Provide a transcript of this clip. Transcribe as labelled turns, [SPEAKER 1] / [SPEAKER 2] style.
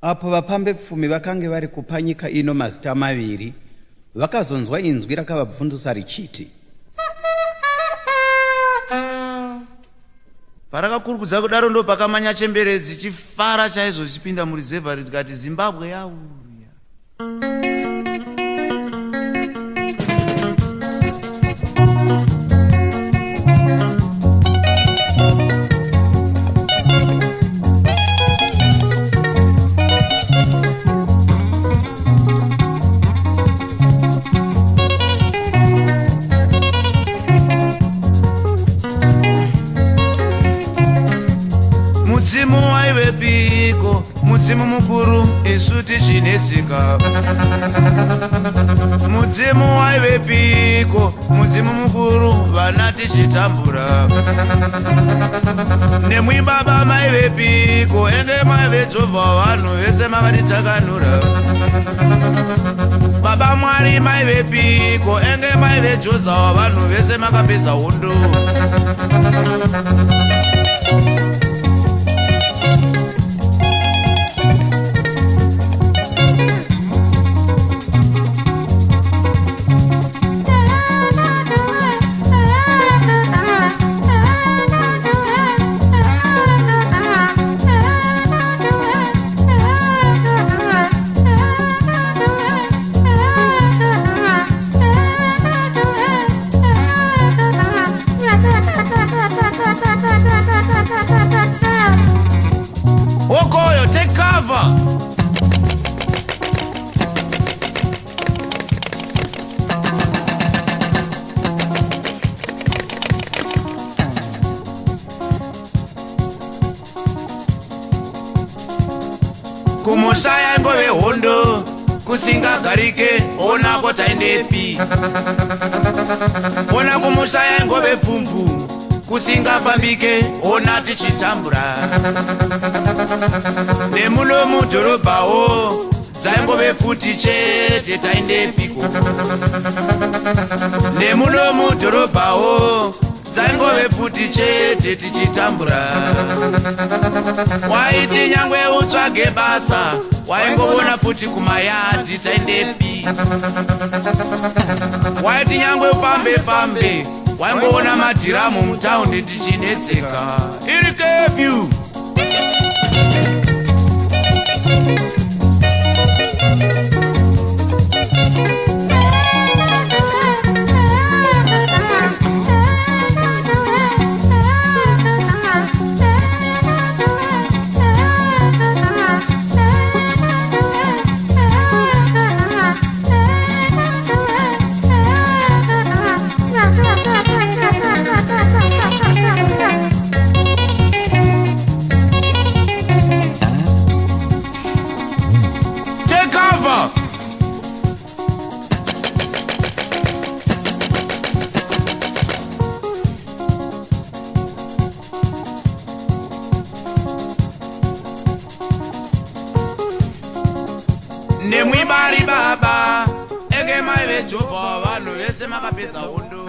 [SPEAKER 1] apo vapambepfumi vakange vari kupa nyika ino mazita maviri vakazonzwa inzwi rakavabvundusa richiti parakakurukudza kudaro ndopakamanyachemberedzi chifara chaizvo chipinda murizevha rikati zimbabwe yauya yeah. mudzimu waivepiiko mudzimu mukuru isu tichinetsika mudzimu waivepiiko mudzimu mukuru vana tichitambura nemwimbaba maivepiiko enge maivejovha vanhu vese makatitakanura baba mwari maivepiiko enge maivejozawa vanhu vese makapedza hundo brava kumushaya ngove hondo kusingagarike onako taindepi kona kumushaya ngove pfumvu kusingafambike ona tichitambura nemuno mudhorobhawo dzaingove futi chete taindepiko nemuno mudhorobhawo dzaingove futi chete tichitambura waiti nyangwe utsvage basa waingoona futi kumayadhi taindepi waiti nyangwe upambe pambe waingoona madhiramu mutaundi tichinetseka iri kefyu Thank you. nemwibari baba ege mai vejobhawa vanhu vese makapedza hondo